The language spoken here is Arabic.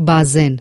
bazen